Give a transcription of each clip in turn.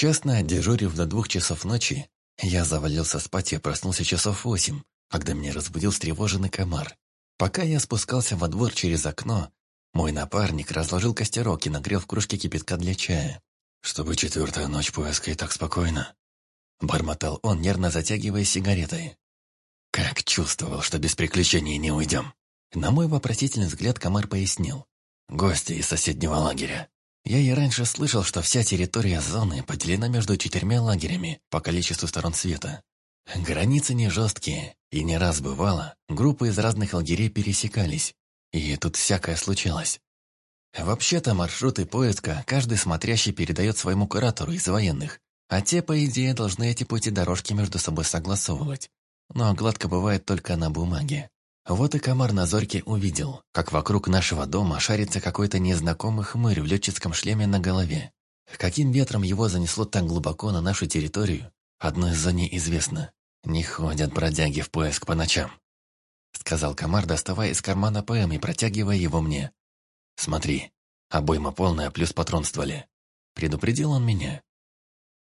Честно, дежурив до двух часов ночи, я завалился спать и проснулся часов восемь, когда меня разбудил встревоженный комар. Пока я спускался во двор через окно, мой напарник разложил костерок и нагрел в кружке кипятка для чая. «Чтобы четвертая ночь поиска и так спокойно», — бормотал он, нервно затягивая сигаретой. «Как чувствовал, что без приключений не уйдем». На мой вопросительный взгляд комар пояснил. «Гости из соседнего лагеря. Я и раньше слышал, что вся территория зоны поделена между четырьмя лагерями по количеству сторон света. Границы не жесткие, и не раз бывало, группы из разных лагерей пересекались, и тут всякое случалось. Вообще-то маршруты поиска каждый смотрящий передает своему куратору из военных, а те, по идее, должны эти пути дорожки между собой согласовывать. Но гладко бывает только на бумаге. Вот и комар на зорьке увидел, как вокруг нашего дома шарится какой-то незнакомый хмырь в летческом шлеме на голове. Каким ветром его занесло так глубоко на нашу территорию, одно из за ней известно. Не ходят бродяги в поиск по ночам. Сказал комар, доставая из кармана ПМ и протягивая его мне. Смотри, обойма полная, плюс патрон в стволе. Предупредил он меня.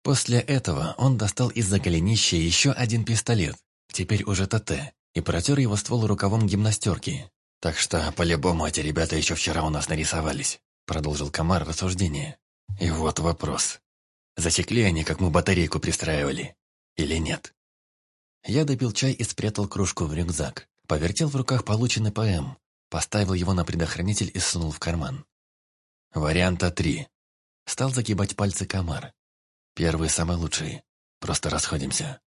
После этого он достал из-за голенища еще один пистолет, теперь уже ТТ, и протер его ствол рукавом гимнастерки. «Так что, по-любому, эти ребята еще вчера у нас нарисовались», продолжил Комар рассуждение. «И вот вопрос. Засекли они, как мы батарейку пристраивали? Или нет?» Я допил чай и спрятал кружку в рюкзак. Повертел в руках полученный ПМ, поставил его на предохранитель и сунул в карман. Варианта три. Стал загибать пальцы комар. Первый самый лучший. Просто расходимся.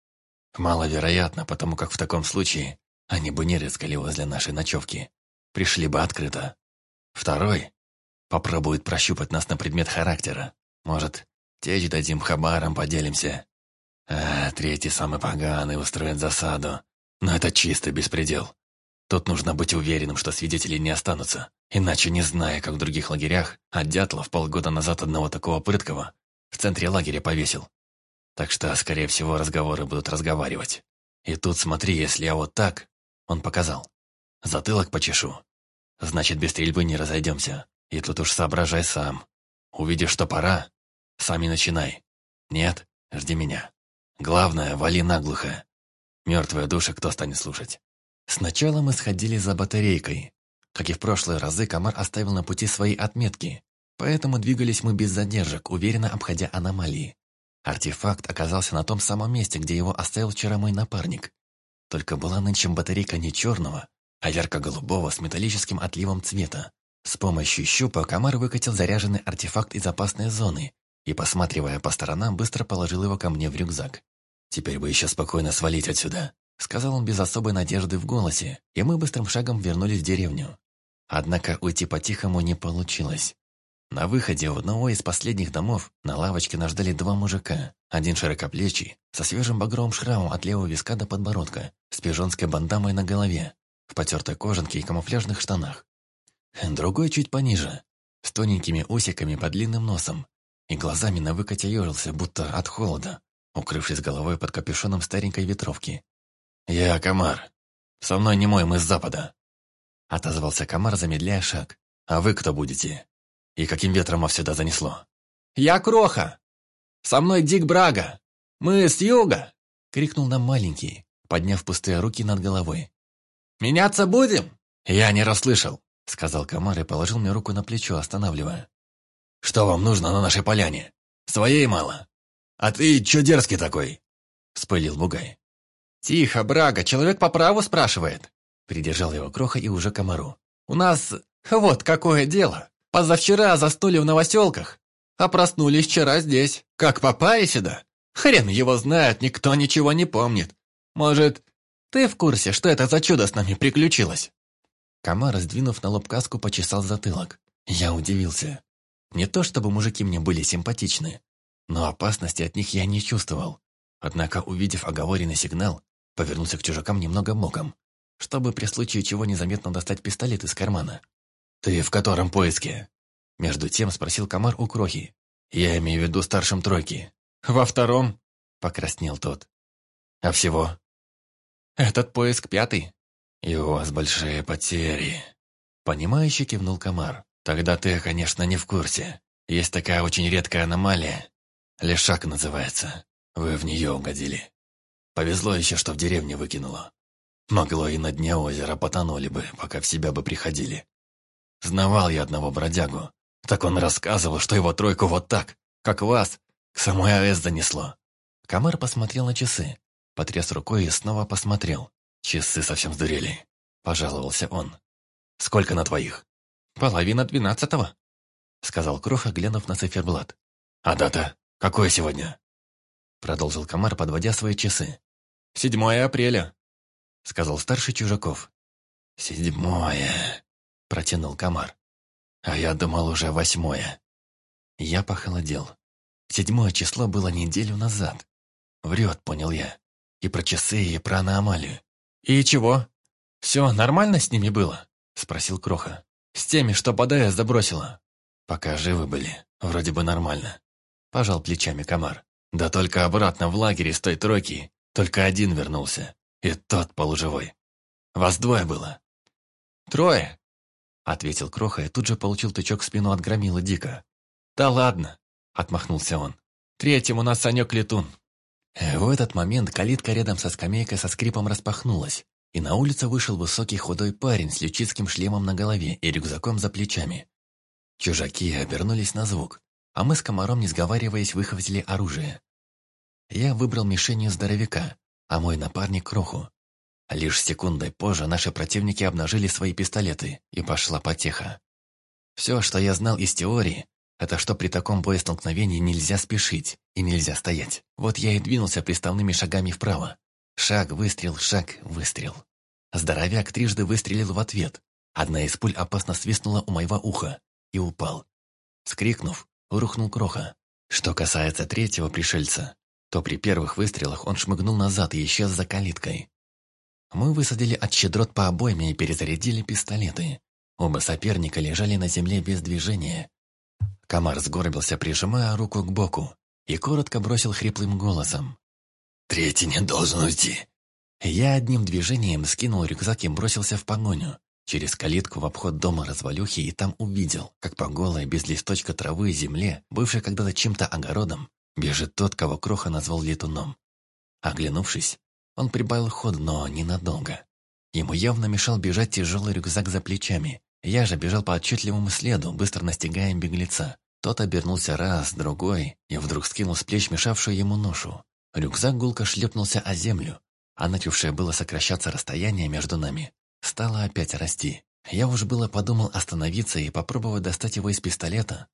Маловероятно, потому как в таком случае они бы не рискали возле нашей ночевки. Пришли бы открыто. Второй попробует прощупать нас на предмет характера. Может, течь дадим хабаром, поделимся. А третий, самый поганый, устроит засаду. Но это чисто беспредел. Тут нужно быть уверенным, что свидетелей не останутся. Иначе, не зная, как в других лагерях, а Дятлов полгода назад одного такого прыткого в центре лагеря повесил. Так что, скорее всего, разговоры будут разговаривать. И тут смотри, если я вот так, он показал, затылок почешу. Значит, без стрельбы не разойдемся. И тут уж соображай сам. Увидишь, что пора, сами начинай. Нет, жди меня. Главное, вали наглухо. Мертвая душа кто станет слушать? Сначала мы сходили за батарейкой. Как и в прошлые разы, комар оставил на пути свои отметки, поэтому двигались мы без задержек, уверенно обходя аномалии. Артефакт оказался на том самом месте, где его оставил вчера мой напарник. Только была нынче батарейка не черного, а ярко-голубого с металлическим отливом цвета. С помощью щупа комар выкатил заряженный артефакт из опасной зоны и, посматривая по сторонам, быстро положил его ко мне в рюкзак. «Теперь бы еще спокойно свалить отсюда», — сказал он без особой надежды в голосе, и мы быстрым шагом вернулись в деревню. Однако уйти по-тихому не получилось. На выходе у одного из последних домов на лавочке нас ждали два мужика. Один широкоплечий, со свежим багровым шрамом от левого виска до подбородка, с пижонской бандамой на голове, в потертой кожанке и камуфляжных штанах. Другой чуть пониже, с тоненькими усиками под длинным носом, и глазами на выкате ежился, будто от холода, укрывшись головой под капюшоном старенькой ветровки. «Я Комар. Со мной не мой, мы с запада», — отозвался Комар, замедляя шаг. «А вы кто будете?» И каким ветром вас сюда занесло? «Я Кроха! Со мной Дик Брага! Мы с юга!» — крикнул нам маленький, подняв пустые руки над головой. «Меняться будем?» «Я не расслышал», — сказал комар и положил мне руку на плечо, останавливая. «Что вам нужно на нашей поляне? Своей мало. А ты чё дерзкий такой?» — спылил Бугай. «Тихо, Брага, человек по праву спрашивает», — придержал его Кроха и уже комару. «У нас вот какое дело. Позавчера заснули в новоселках, а проснулись вчера здесь. Как попали сюда? Хрен его знает, никто ничего не помнит. Может, ты в курсе, что это за чудо с нами приключилось?» Комар, сдвинув на лоб каску, почесал затылок. Я удивился. Не то чтобы мужики мне были симпатичны, но опасности от них я не чувствовал. Однако, увидев оговоренный сигнал, повернулся к чужакам немного моком, чтобы при случае чего незаметно достать пистолет из кармана. «Ты в котором поиске?» Между тем спросил комар у Крохи. «Я имею в виду старшем тройки». «Во втором?» Покраснел тот. «А всего?» «Этот поиск пятый». «И у вас большие потери». Понимающе кивнул комар. «Тогда ты, конечно, не в курсе. Есть такая очень редкая аномалия. Лешак называется. Вы в нее угодили. Повезло еще, что в деревне выкинуло. Могло и на дне озера потонули бы, пока в себя бы приходили. Знавал я одного бродягу. Так он рассказывал, что его тройку вот так, как вас, к самой АЭС занесло. Камар посмотрел на часы, потряс рукой и снова посмотрел. Часы совсем сдурели. Пожаловался он. «Сколько на твоих?» «Половина двенадцатого», — сказал Кроха, глянув на циферблат. «А дата? Какое сегодня?» Продолжил Комар, подводя свои часы. «Седьмое апреля», — сказал старший Чужаков. «Седьмое», — протянул Комар. «А я думал уже восьмое». Я похолодел. Седьмое число было неделю назад. Врет, понял я. И про часы, и про аномалию. «И чего? Все нормально с ними было?» — спросил Кроха. «С теми, что подая забросила». «Пока живы были, вроде бы нормально». Пожал плечами комар. «Да только обратно в лагере с той тройки только один вернулся. И тот полуживой. Вас двое было?» «Трое», — ответил Кроха и тут же получил тычок в спину от громила Дика. «Да ладно», — отмахнулся он. «Третьим у нас Санек Летун». В этот момент калитка рядом со скамейкой со скрипом распахнулась, и на улицу вышел высокий худой парень с лючицким шлемом на голове и рюкзаком за плечами. Чужаки обернулись на звук, а мы с комаром, не сговариваясь, выхватили оружие. Я выбрал мишенью здоровяка, а мой напарник — кроху. Лишь секундой позже наши противники обнажили свои пистолеты, и пошла потеха. Все, что я знал из теории, это что при таком боестолкновении нельзя спешить и нельзя стоять. Вот я и двинулся приставными шагами вправо. Шаг, выстрел, шаг, выстрел. Здоровяк трижды выстрелил в ответ. Одна из пуль опасно свистнула у моего уха и упал. Скрикнув, рухнул кроха. Что касается третьего пришельца, то при первых выстрелах он шмыгнул назад и исчез за калиткой. Мы высадили от щедрот по обойме и перезарядили пистолеты. Оба соперника лежали на земле без движения, Комар сгорбился, прижимая руку к боку, и коротко бросил хриплым голосом. «Третий не должен уйти!» Я одним движением скинул рюкзак и бросился в погоню. Через калитку в обход дома развалюхи и там увидел, как по голой, без листочка травы и земле, бывшей когда-то чем-то огородом, бежит тот, кого Кроха назвал летуном. Оглянувшись, он прибавил ход, но ненадолго. Ему явно мешал бежать тяжелый рюкзак за плечами, я же бежал по отчетливому следу, быстро настигая беглеца. Тот обернулся раз, другой, и вдруг скинул с плеч мешавшую ему ношу. Рюкзак гулко шлепнулся о землю, а начавшее было сокращаться расстояние между нами, стало опять расти. Я уже было подумал остановиться и попробовать достать его из пистолета,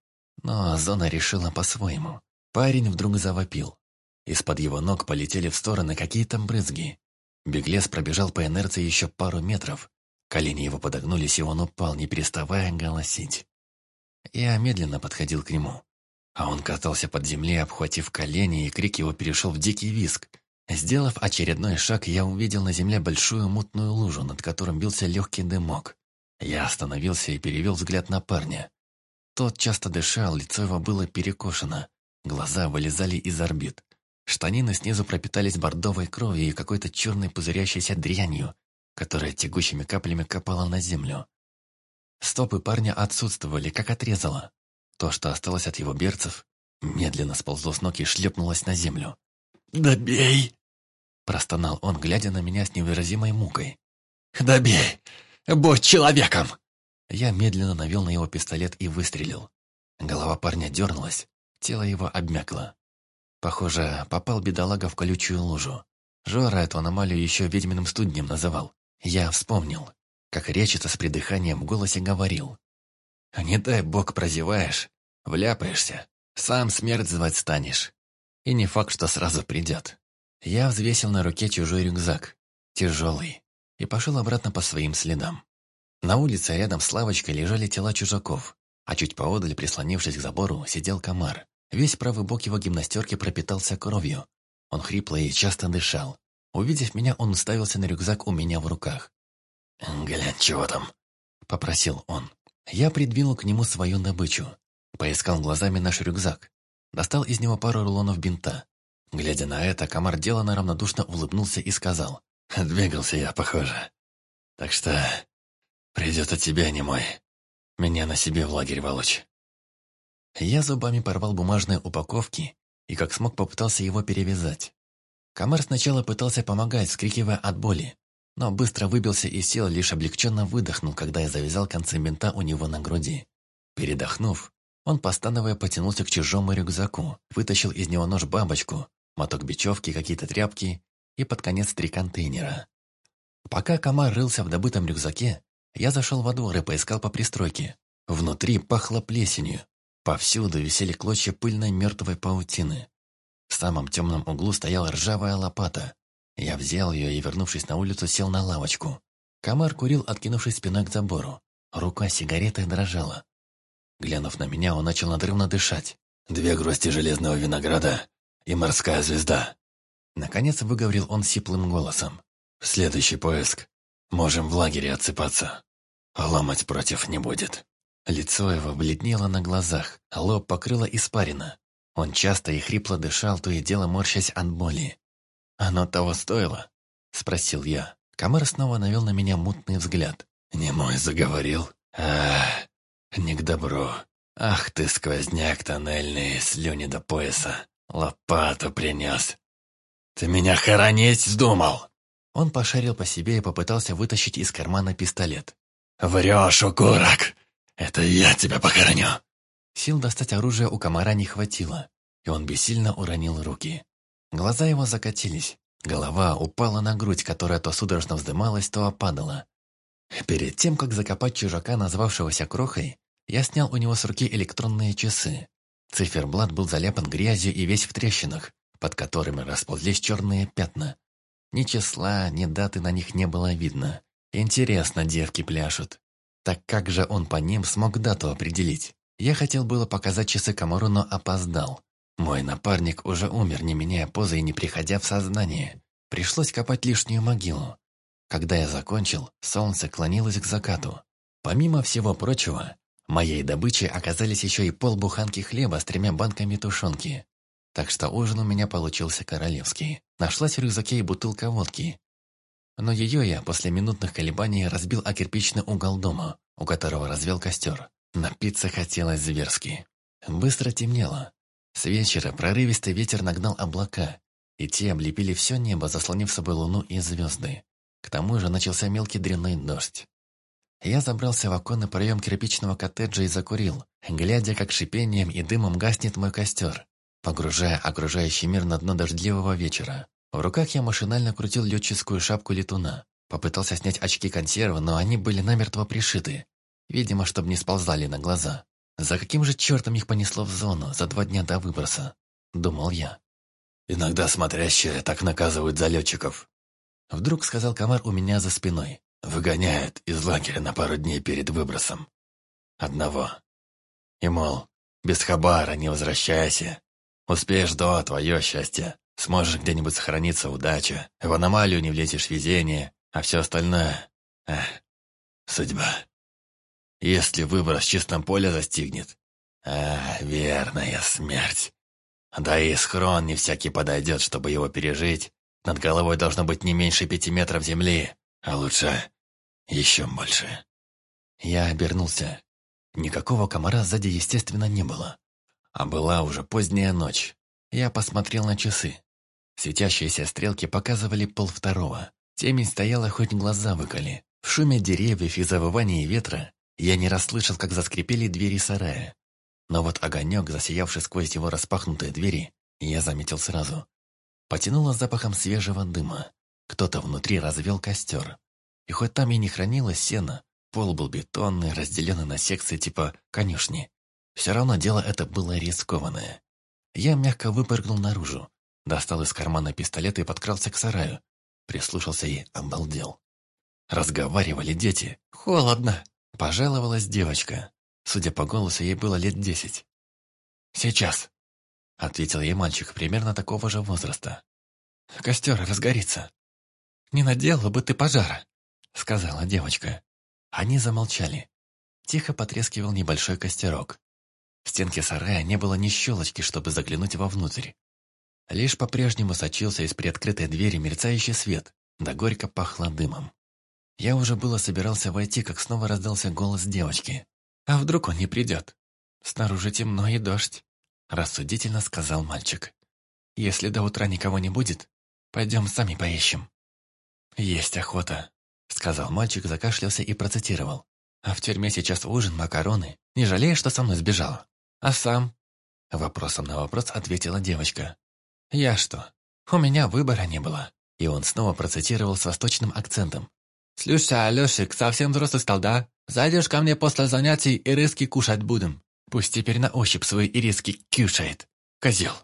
но зона решила по-своему. Парень вдруг завопил. Из-под его ног полетели в стороны какие-то брызги. Беглец пробежал по инерции еще пару метров, Колени его подогнулись, и он упал, не переставая голосить. Я медленно подходил к нему, а он катался под землей, обхватив колени, и крик его перешел в дикий визг. Сделав очередной шаг, я увидел на земле большую мутную лужу, над которым бился легкий дымок. Я остановился и перевел взгляд на парня. Тот часто дышал, лицо его было перекошено, глаза вылезали из орбит. Штанины снизу пропитались бордовой кровью и какой-то черной пузырящейся дрянью, которая тягучими каплями капала на землю. Стопы парня отсутствовали, как отрезало. То, что осталось от его берцев, медленно сползло с ног и шлепнулось на землю. «Добей!» Простонал он, глядя на меня с невыразимой мукой. «Добей! Будь человеком!» Я медленно навел на его пистолет и выстрелил. Голова парня дернулась, тело его обмякло. Похоже, попал бедолага в колючую лужу. Жора эту аномалию еще ведьминым студнем называл. Я вспомнил, как речица с придыханием в голосе говорил. «Не дай бог прозеваешь, вляпаешься, сам смерть звать станешь. И не факт, что сразу придет». Я взвесил на руке чужой рюкзак, тяжелый, и пошел обратно по своим следам. На улице рядом с лавочкой лежали тела чужаков, а чуть поодаль, прислонившись к забору, сидел комар. Весь правый бок его гимнастерки пропитался кровью. Он хрипло и часто дышал. Увидев меня, он уставился на рюкзак у меня в руках. «Глянь, чего там?» — попросил он. Я придвинул к нему свою добычу. Поискал глазами наш рюкзак. Достал из него пару рулонов бинта. Глядя на это, комар делано равнодушно улыбнулся и сказал. «Двигался я, похоже. Так что придет от тебя, не мой. Меня на себе в лагерь волочь». Я зубами порвал бумажные упаковки и как смог попытался его перевязать. Комар сначала пытался помогать, скрикивая от боли, но быстро выбился из сил, лишь облегченно выдохнул, когда я завязал концы бинта у него на груди. Передохнув, он, постановая, потянулся к чужому рюкзаку, вытащил из него нож-бабочку, моток бечевки, какие-то тряпки и под конец три контейнера. Пока комар рылся в добытом рюкзаке, я зашел во двор и поискал по пристройке. Внутри пахло плесенью. Повсюду висели клочья пыльной мертвой паутины. В самом темном углу стояла ржавая лопата. Я взял ее и, вернувшись на улицу, сел на лавочку. Комар курил, откинувшись спиной к забору. Рука сигаретой дрожала. Глянув на меня, он начал надрывно дышать. «Две грозди железного винограда и морская звезда». Наконец выговорил он сиплым голосом. «Следующий поиск. Можем в лагере отсыпаться. Ломать против не будет». Лицо его бледнело на глазах, лоб покрыло испарина. Он часто и хрипло дышал, то и дело морщась от боли. «Оно того стоило?» – спросил я. Камар снова навел на меня мутный взгляд. «Не мой заговорил? Ах, не к добру. Ах ты, сквозняк тоннельный, слюни до пояса. Лопату принес. Ты меня хоронить вздумал!» Он пошарил по себе и попытался вытащить из кармана пистолет. «Врешь, укурок! Это я тебя похороню!» Сил достать оружие у комара не хватило, и он бессильно уронил руки. Глаза его закатились, голова упала на грудь, которая то судорожно вздымалась, то опадала. Перед тем, как закопать чужака, назвавшегося Крохой, я снял у него с руки электронные часы. Циферблат был заляпан грязью и весь в трещинах, под которыми расползлись черные пятна. Ни числа, ни даты на них не было видно. Интересно, девки пляшут. Так как же он по ним смог дату определить? Я хотел было показать часы Камору, но опоздал. Мой напарник уже умер, не меняя позы и не приходя в сознание. Пришлось копать лишнюю могилу. Когда я закончил, солнце клонилось к закату. Помимо всего прочего, моей добычей оказались еще и полбуханки хлеба с тремя банками тушенки. Так что ужин у меня получился королевский. Нашлась в рюкзаке и бутылка водки. Но ее я после минутных колебаний разбил о кирпичный угол дома, у которого развел костер. Напиться хотелось зверски. Быстро темнело. С вечера прорывистый ветер нагнал облака, и те облепили все небо, заслонив собой луну и звезды. К тому же начался мелкий дрянной дождь. Я забрался в оконный проем кирпичного коттеджа и закурил, глядя, как шипением и дымом гаснет мой костер, погружая окружающий мир на дно дождливого вечера. В руках я машинально крутил летческую шапку летуна. Попытался снять очки консервы, но они были намертво пришиты. Видимо, чтобы не сползали на глаза. За каким же чертом их понесло в зону за два дня до выброса? Думал я. Иногда смотрящие так наказывают залетчиков. Вдруг сказал комар у меня за спиной. Выгоняют из лагеря на пару дней перед выбросом. Одного. И, мол, без хабара не возвращайся. Успеешь до твое счастье. Сможешь где-нибудь сохраниться удача. В аномалию не влезешь везение, а все остальное... Эх, судьба. Если выброс в чистом поле застигнет. А, верная смерть. Да и схрон не всякий подойдет, чтобы его пережить. Над головой должно быть не меньше пяти метров земли, а лучше еще больше. Я обернулся. Никакого комара сзади, естественно, не было. А была уже поздняя ночь. Я посмотрел на часы. Светящиеся стрелки показывали полвторого. Темень стояла, хоть глаза выколи. В шуме деревьев и завывании ветра я не расслышал, как заскрипели двери сарая. Но вот огонек, засиявший сквозь его распахнутые двери, я заметил сразу. Потянуло запахом свежего дыма. Кто-то внутри развел костер. И хоть там и не хранилось сено, пол был бетонный, разделенный на секции типа конюшни. Все равно дело это было рискованное. Я мягко выпрыгнул наружу, достал из кармана пистолет и подкрался к сараю. Прислушался и обалдел. Разговаривали дети. «Холодно!» Пожаловалась девочка. Судя по голосу, ей было лет десять. «Сейчас», — ответил ей мальчик примерно такого же возраста. «Костер разгорится». «Не наделала бы ты пожара», — сказала девочка. Они замолчали. Тихо потрескивал небольшой костерок. В стенке сарая не было ни щелочки, чтобы заглянуть вовнутрь. Лишь по-прежнему сочился из приоткрытой двери мерцающий свет, да горько пахло дымом. Я уже было собирался войти, как снова раздался голос девочки. «А вдруг он не придет? Снаружи темно и дождь», – рассудительно сказал мальчик. Если до утра никого не будет, пойдем сами поищем». «Есть охота», — сказал мальчик, закашлялся и процитировал. «А в тюрьме сейчас ужин, макароны. Не жалеешь, что со мной сбежала? А сам?» Вопросом на вопрос ответила девочка. «Я что? У меня выбора не было». И он снова процитировал с восточным акцентом. «Слушай, Алешик, совсем взрослый стал, да? Зайдешь ко мне после занятий и риски кушать будем. Пусть теперь на ощупь свои ириски кушает. Козел!»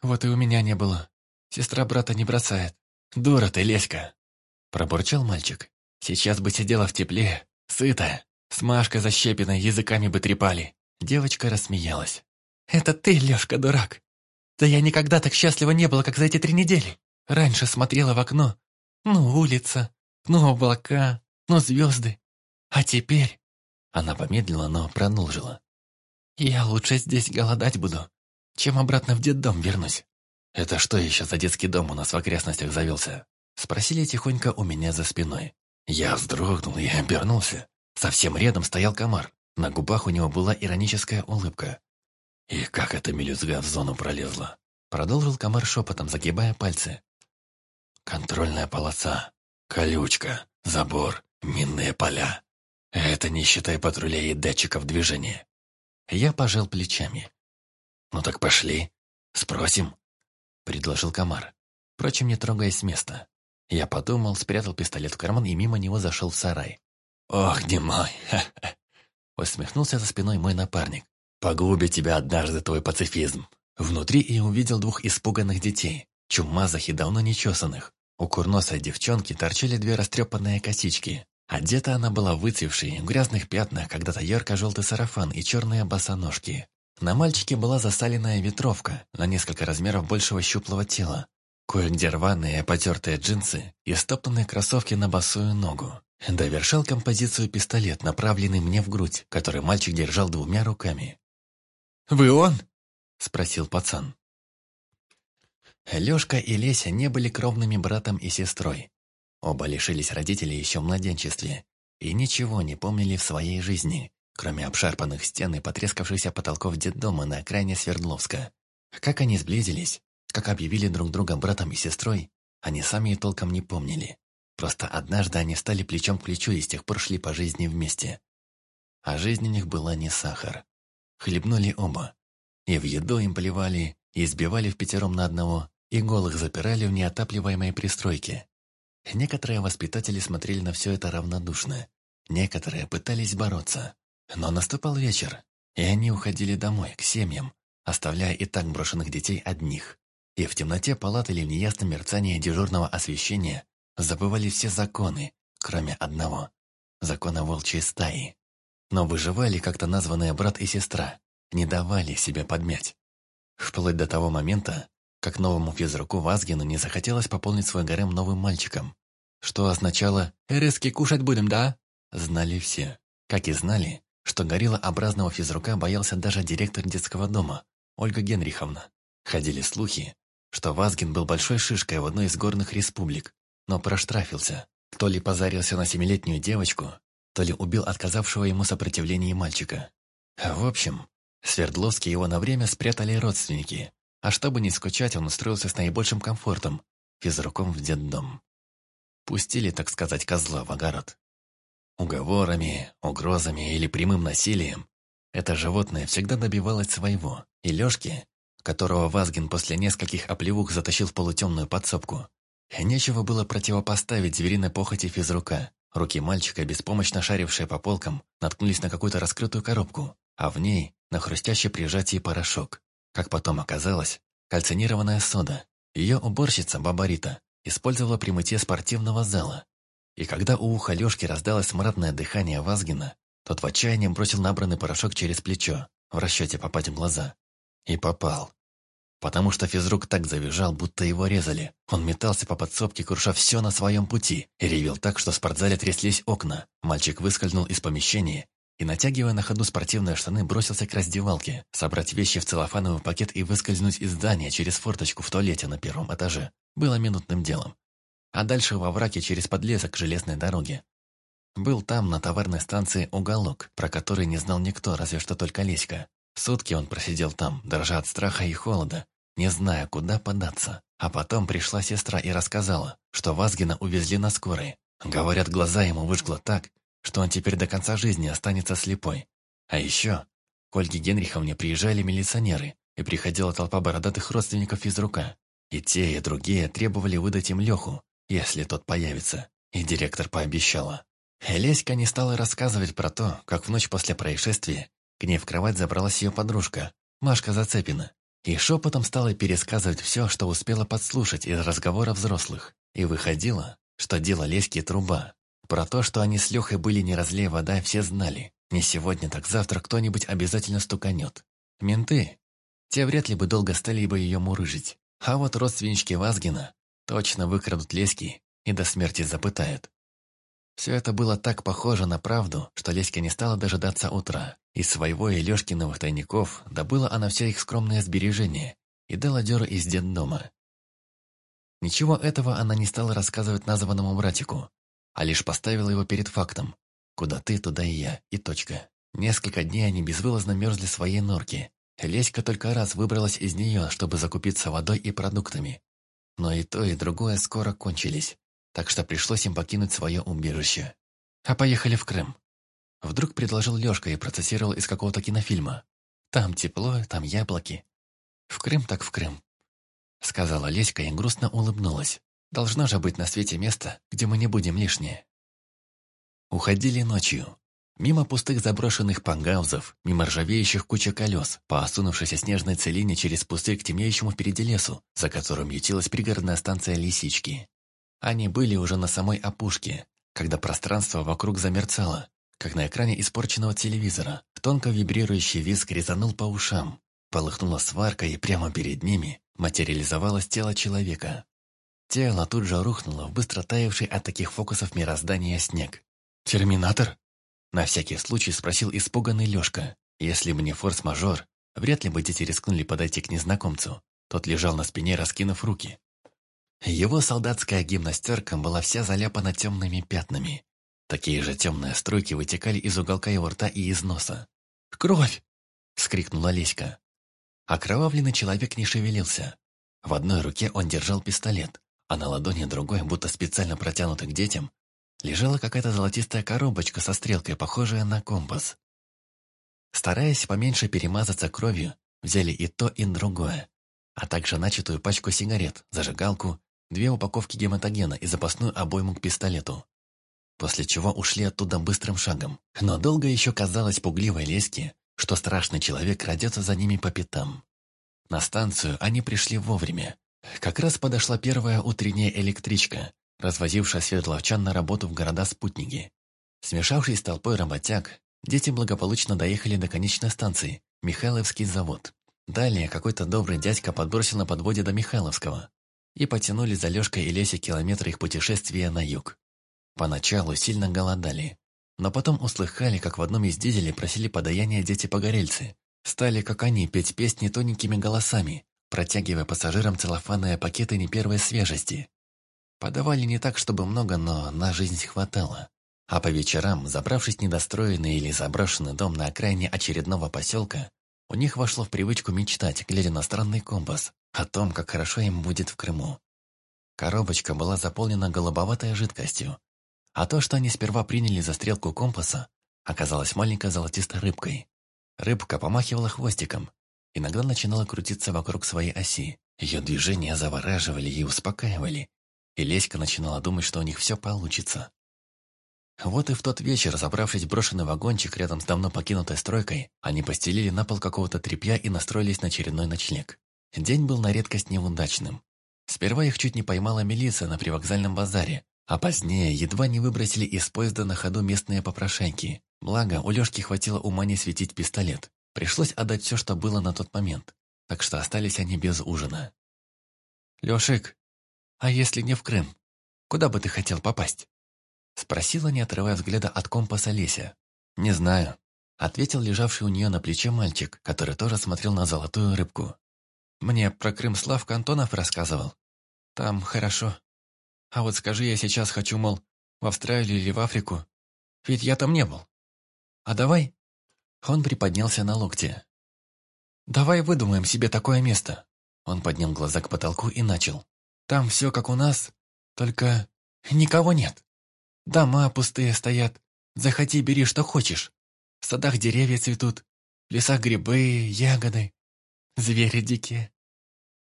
«Вот и у меня не было. Сестра брата не бросает. Дура ты, Леська!» Пробурчал мальчик. «Сейчас бы сидела в тепле, сытая, с Машкой защепиной языками бы трепали». Девочка рассмеялась. «Это ты, Лешка, дурак! Да я никогда так счастлива не была, как за эти три недели. Раньше смотрела в окно. Ну, улица, ну, облака, ну, звезды. А теперь...» Она помедлила, но продолжила. «Я лучше здесь голодать буду, чем обратно в детдом вернусь». «Это что еще за детский дом у нас в окрестностях завелся?» Спросили тихонько у меня за спиной. Я вздрогнул и обернулся. Совсем рядом стоял комар. На губах у него была ироническая улыбка. «И как эта мелюзга в зону пролезла?» Продолжил комар шепотом, загибая пальцы. «Контрольная полоса, колючка, забор, минные поля. Это не считай патрулей и датчиков движения». Я пожал плечами. «Ну так пошли, спросим», — предложил комар, впрочем, не трогаясь с места. Я подумал, спрятал пистолет в карман и мимо него зашел в сарай. «Ох, не мой!» Усмехнулся за спиной мой напарник. «Погубит тебя однажды твой пацифизм». Внутри я увидел двух испуганных детей, чумазых и давно нечесанных. У курносой девчонки торчали две растрепанные косички. Одета она была выцвевшей, в грязных пятнах, когда-то ярко-желтый сарафан и черные босоножки. На мальчике была засаленная ветровка, на несколько размеров большего щуплого тела. Кое-где рваные, потертые джинсы и стоптанные кроссовки на босую ногу. Довершал композицию пистолет, направленный мне в грудь, который мальчик держал двумя руками. «Вы он?» – спросил пацан. Лёшка и Леся не были кровными братом и сестрой. Оба лишились родителей еще в младенчестве и ничего не помнили в своей жизни, кроме обшарпанных стен и потрескавшихся потолков детдома на окраине Свердловска. Как они сблизились, как объявили друг друга братом и сестрой, они сами и толком не помнили. Просто однажды они стали плечом к плечу и с тех пор шли по жизни вместе. А жизнь у них была не сахар. Хлебнули оба. И в еду им плевали, и избивали в пятером на одного, и голых запирали в неотапливаемой пристройке. Некоторые воспитатели смотрели на все это равнодушно. Некоторые пытались бороться. Но наступал вечер, и они уходили домой, к семьям, оставляя и так брошенных детей одних. И в темноте палаты или в неясном мерцании дежурного освещения забывали все законы, кроме одного – закона волчьей стаи. Но выживали как-то названные брат и сестра, не давали себя подмять. Вплоть до того момента, как новому физруку Вазгину не захотелось пополнить свой гарем новым мальчиком. Что означало «Риски кушать будем, да?» Знали все. Как и знали, что гориллообразного физрука боялся даже директор детского дома, Ольга Генриховна. Ходили слухи, что Вазгин был большой шишкой в одной из горных республик, но проштрафился. То ли позарился на семилетнюю девочку, то ли убил отказавшего ему сопротивление мальчика. В общем, Свердловске его на время спрятали родственники, а чтобы не скучать, он устроился с наибольшим комфортом, физруком в детдом. Пустили, так сказать, козла в огород. Уговорами, угрозами или прямым насилием это животное всегда добивалось своего, и Лёшке которого Вазгин после нескольких оплевух затащил в полутемную подсобку. Нечего было противопоставить звериной похоти физрука. Руки мальчика, беспомощно шарившие по полкам, наткнулись на какую-то раскрытую коробку, а в ней на хрустящий прижатие порошок. Как потом оказалось, кальцинированная сода. Ее уборщица, Бабарита, использовала при мытье спортивного зала. И когда у уха Лёшки раздалось смрадное дыхание Вазгина, тот в отчаянии бросил набранный порошок через плечо, в расчете попасть в глаза. И попал потому что физрук так завизжал, будто его резали. Он метался по подсобке, круша все на своем пути, и ревел так, что в спортзале тряслись окна. Мальчик выскользнул из помещения и, натягивая на ходу спортивные штаны, бросился к раздевалке, собрать вещи в целлофановый пакет и выскользнуть из здания через форточку в туалете на первом этаже. Было минутным делом. А дальше во враке через подлесок к железной дороге. Был там, на товарной станции, уголок, про который не знал никто, разве что только Леська. Сутки он просидел там, дрожа от страха и холода, не зная, куда податься. А потом пришла сестра и рассказала, что Вазгина увезли на скорой. Говорят, глаза ему выжгло так, что он теперь до конца жизни останется слепой. А еще к Ольге Генриховне приезжали милиционеры, и приходила толпа бородатых родственников из рука. И те, и другие требовали выдать им Леху, если тот появится. И директор пообещала. Леська не стала рассказывать про то, как в ночь после происшествия к ней в кровать забралась ее подружка, Машка Зацепина, и шепотом стала пересказывать все, что успела подслушать из разговора взрослых. И выходило, что дело Леськи труба. Про то, что они с Лехой были не разлей вода, все знали. Не сегодня, так завтра кто-нибудь обязательно стуканет. Менты. Те вряд ли бы долго стали бы ее мурыжить. А вот родственнички Вазгина точно выкрадут Леськи и до смерти запытают. Все это было так похоже на правду, что Леська не стала дожидаться утра. Из своего и Лешкиновых тайников добыла она все их скромные сбережения и дала дёру из детдома. Ничего этого она не стала рассказывать названному братику, а лишь поставила его перед фактом. Куда ты, туда и я, и точка. Несколько дней они безвылазно мерзли в своей норке. Леська только раз выбралась из нее, чтобы закупиться водой и продуктами. Но и то, и другое скоро кончились так что пришлось им покинуть свое убежище. А поехали в Крым. Вдруг предложил Лёшка и процессировал из какого-то кинофильма. Там тепло, там яблоки. В Крым так в Крым. Сказала Леська и грустно улыбнулась. Должно же быть на свете место, где мы не будем лишние. Уходили ночью. Мимо пустых заброшенных пангаузов, мимо ржавеющих кучек колес, по осунувшейся снежной целине через пустырь к темнеющему впереди лесу, за которым ютилась пригородная станция Лисички. Они были уже на самой опушке, когда пространство вокруг замерцало, как на экране испорченного телевизора. Тонко вибрирующий визг резанул по ушам. Полыхнула сварка, и прямо перед ними материализовалось тело человека. Тело тут же рухнуло в быстро таявший от таких фокусов мироздания снег. «Терминатор?» На всякий случай спросил испуганный Лёшка. Если бы не форс-мажор, вряд ли бы дети рискнули подойти к незнакомцу. Тот лежал на спине, раскинув руки. Его солдатская гимнастерка была вся заляпана темными пятнами. Такие же темные струйки вытекали из уголка его рта и из носа. «Кровь!» — вскрикнула Леська. Окровавленный человек не шевелился. В одной руке он держал пистолет, а на ладони другой, будто специально протянутый к детям, лежала какая-то золотистая коробочка со стрелкой, похожая на компас. Стараясь поменьше перемазаться кровью, взяли и то, и другое, а также начатую пачку сигарет, зажигалку две упаковки гематогена и запасную обойму к пистолету. После чего ушли оттуда быстрым шагом. Но долго еще казалось пугливой леське, что страшный человек крадется за ними по пятам. На станцию они пришли вовремя. Как раз подошла первая утренняя электричка, развозившая светловчан на работу в города-спутники. Смешавшись с толпой работяг, дети благополучно доехали до конечной станции – Михайловский завод. Далее какой-то добрый дядька подбросил на подводе до Михайловского, и потянули за Лёшкой и Лесей километры их путешествия на юг. Поначалу сильно голодали, но потом услыхали, как в одном из дизелей просили подаяния дети-погорельцы. Стали, как они, петь песни тоненькими голосами, протягивая пассажирам целлофанные пакеты не первой свежести. Подавали не так, чтобы много, но на жизнь хватало. А по вечерам, забравшись в недостроенный или заброшенный дом на окраине очередного поселка, у них вошло в привычку мечтать, глядя на странный компас, о том, как хорошо им будет в Крыму. Коробочка была заполнена голубоватой жидкостью, а то, что они сперва приняли за стрелку компаса, оказалось маленькой золотистой рыбкой. Рыбка помахивала хвостиком, иногда начинала крутиться вокруг своей оси. Ее движения завораживали и успокаивали, и Леська начинала думать, что у них все получится. Вот и в тот вечер, забравшись брошенный вагончик рядом с давно покинутой стройкой, они постелили на пол какого-то тряпья и настроились на очередной ночлег. День был на редкость неудачным. Сперва их чуть не поймала милиция на привокзальном базаре, а позднее едва не выбросили из поезда на ходу местные попрошайки. Благо, у Лёшки хватило ума не светить пистолет. Пришлось отдать все, что было на тот момент, так что остались они без ужина. «Лёшик, а если не в Крым, куда бы ты хотел попасть?» Спросила, не отрывая взгляда от компаса Леся. «Не знаю», — ответил лежавший у нее на плече мальчик, который тоже смотрел на золотую рыбку. Мне про Крым Славка Антонов рассказывал. Там хорошо. А вот скажи, я сейчас хочу, мол, в Австралию или в Африку. Ведь я там не был. А давай...» Он приподнялся на локте. «Давай выдумаем себе такое место. Он поднял глаза к потолку и начал. «Там все как у нас, только никого нет. Дома пустые стоят. Заходи, бери, что хочешь. В садах деревья цветут, в лесах грибы, ягоды, звери дикие».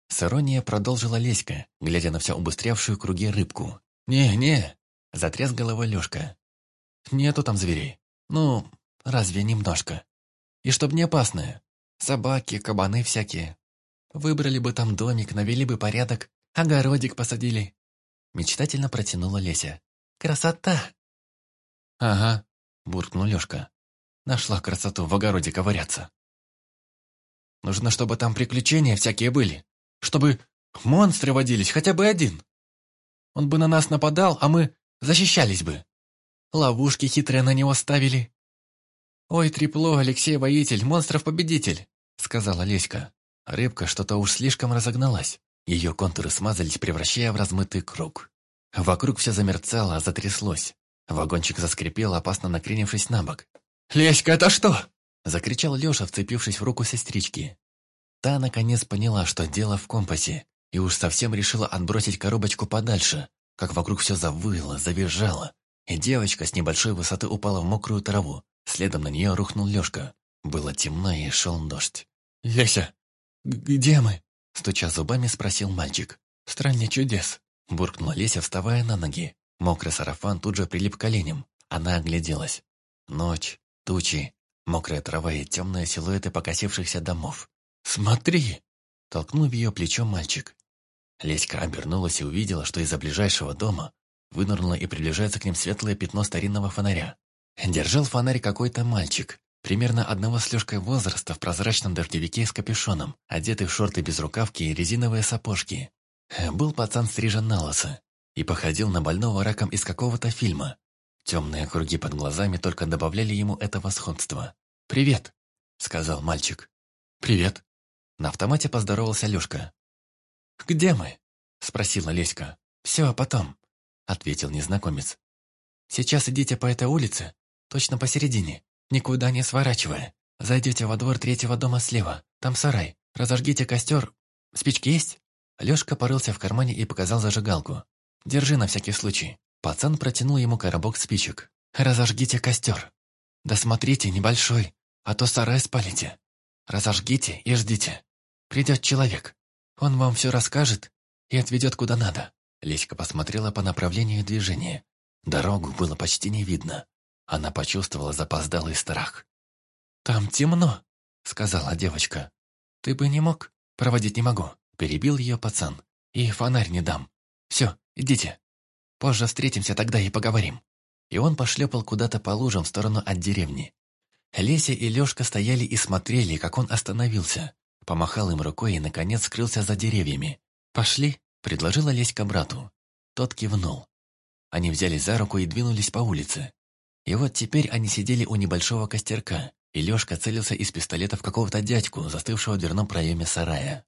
С иронией продолжила Леська, глядя на все убыстрявшую круги рыбку. «Не-не», — затряс головой Лешка. «Нету там зверей. Ну, разве немножко. И чтоб не опасные. Собаки, кабаны всякие. Выбрали бы там домик, навели бы порядок, огородик посадили». Мечтательно протянула Леся. «Красота!» «Ага», — буркнул Лешка. «Нашла красоту в огороде ковыряться». «Нужно, чтобы там приключения всякие были. Чтобы монстры водились, хотя бы один. Он бы на нас нападал, а мы защищались бы. Ловушки хитрые на него ставили. «Ой, трепло, Алексей Воитель, монстров-победитель», — сказала Леська. Рыбка что-то уж слишком разогналась. Ее контуры смазались, превращая в размытый круг. Вокруг все замерцало, затряслось. Вагончик заскрипел, опасно накренившись на бок. «Леська, это что?» — закричал Леша, вцепившись в руку сестрички. Та, наконец, поняла, что дело в компасе, и уж совсем решила отбросить коробочку подальше, как вокруг все завыло, завизжало, и девочка с небольшой высоты упала в мокрую траву. Следом на нее рухнул Лешка. Было темно и шел дождь. «Леся, где мы?» Стуча зубами, спросил мальчик. «В стране чудес», – буркнула Леся, вставая на ноги. Мокрый сарафан тут же прилип к коленям. Она огляделась. Ночь, тучи, мокрая трава и темные силуэты покосившихся домов. «Смотри!» – толкнул ее плечо мальчик. Леська обернулась и увидела, что из-за ближайшего дома вынырнуло и приближается к ним светлое пятно старинного фонаря. Держал фонарь какой-то мальчик, примерно одного с Лёшкой возраста в прозрачном дождевике с капюшоном, одетый в шорты без рукавки и резиновые сапожки. Был пацан стрижен на лысо и походил на больного раком из какого-то фильма. Темные круги под глазами только добавляли ему этого сходства. «Привет», — сказал мальчик. «Привет», на автомате поздоровался Лёшка. «Где мы?» – спросила Леська. «Все, потом», – ответил незнакомец. «Сейчас идите по этой улице, точно посередине, никуда не сворачивая. Зайдете во двор третьего дома слева, там сарай. Разожгите костер. Спички есть?» Лёшка порылся в кармане и показал зажигалку. «Держи на всякий случай». Пацан протянул ему коробок спичек. «Разожгите костер. Да смотрите, небольшой, а то сарай спалите. Разожгите и ждите. Придет человек. Он вам все расскажет и отведет куда надо». Леська посмотрела по направлению движения. Дорогу было почти не видно. Она почувствовала запоздалый страх. «Там темно», — сказала девочка. «Ты бы не мог?» «Проводить не могу», — перебил ее пацан. «И фонарь не дам. Все, идите. Позже встретимся тогда и поговорим». И он пошлепал куда-то по лужам в сторону от деревни. Леся и Лешка стояли и смотрели, как он остановился. Помахал им рукой и, наконец, скрылся за деревьями. «Пошли», — предложила Леська брату. Тот кивнул. Они взялись за руку и двинулись по улице. И вот теперь они сидели у небольшого костерка, и Лешка целился из пистолета в какого-то дядьку, застывшего в дверном проеме сарая.